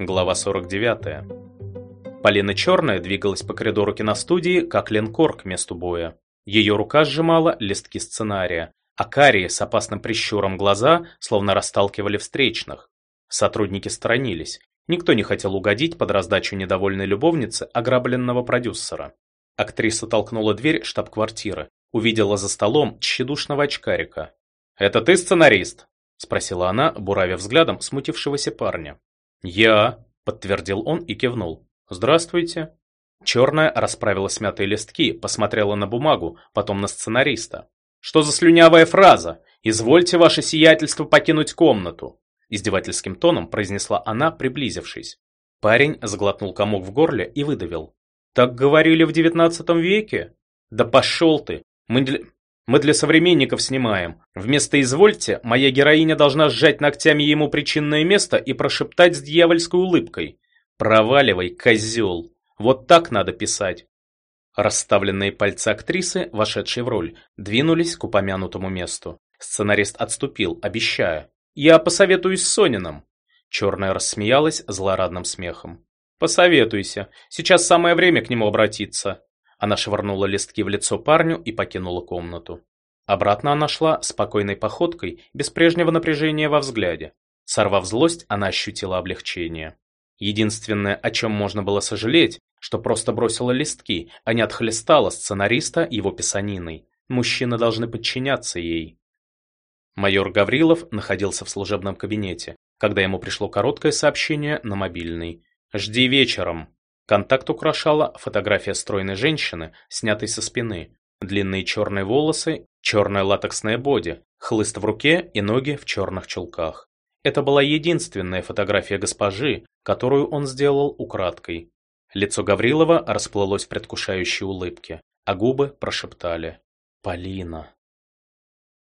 Глава 49. Полина Черная двигалась по коридору киностудии, как линкор к месту боя. Ее рука сжимала листки сценария, а карие с опасным прищуром глаза словно расталкивали встречных. Сотрудники сторонились. Никто не хотел угодить под раздачу недовольной любовницы ограбленного продюсера. Актриса толкнула дверь штаб-квартиры, увидела за столом тщедушного очкарика. «Это ты сценарист?» – спросила она, буравя взглядом смутившегося парня. «Я», — подтвердил он и кивнул. «Здравствуйте». Черная расправила смятые листки, посмотрела на бумагу, потом на сценариста. «Что за слюнявая фраза? Извольте ваше сиятельство покинуть комнату!» Издевательским тоном произнесла она, приблизившись. Парень сглотнул комок в горле и выдавил. «Так говорили в девятнадцатом веке? Да пошел ты! Мы для... Мы для современников снимаем. Вместо «извольте» моя героиня должна сжать ногтями ему причинное место и прошептать с дьявольской улыбкой. «Проваливай, козел!» Вот так надо писать. Расставленные пальцы актрисы, вошедшей в роль, двинулись к упомянутому месту. Сценарист отступил, обещая. «Я посоветуюсь с Сонином». Черная рассмеялась злорадным смехом. «Посоветуйся. Сейчас самое время к нему обратиться». Она швырнула листки в лицо парню и покинула комнату. Обратно она шла спокойной походкой, без прежнего напряжения во взгляде. Сорвав злость, она ощутила облегчение. Единственное, о чем можно было сожалеть, что просто бросила листки, а не отхлестала сценариста его писаниной. Мужчины должны подчиняться ей. Майор Гаврилов находился в служебном кабинете, когда ему пришло короткое сообщение на мобильный. «Жди вечером». Контакт украшала фотография стройной женщины, снятой со спины. Длинные черные волосы, черная латексная боди, хлыст в руке и ноги в черных чулках. Это была единственная фотография госпожи, которую он сделал украдкой. Лицо Гаврилова расплылось в предвкушающей улыбке, а губы прошептали «Полина».